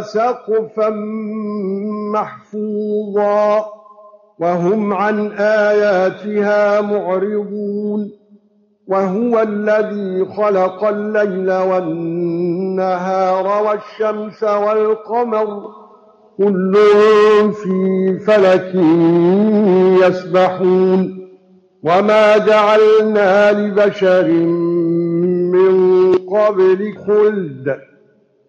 سَقْفًا مَّحْفُوظًا وَهُمْ عَنْ آيَاتِهَا مُعْرِضُونَ وَهُوَ الَّذِي خَلَقَ اللَّيْلَ وَالنَّهَارَ وَالشَّمْسَ وَالْقَمَرَ كُلٌّ فِي فَلَكٍ يَسْبَحُونَ وَمَا جَعَلْنَا لِبَشَرٍ مِّن قَبْلِكَ الْخُلْدَ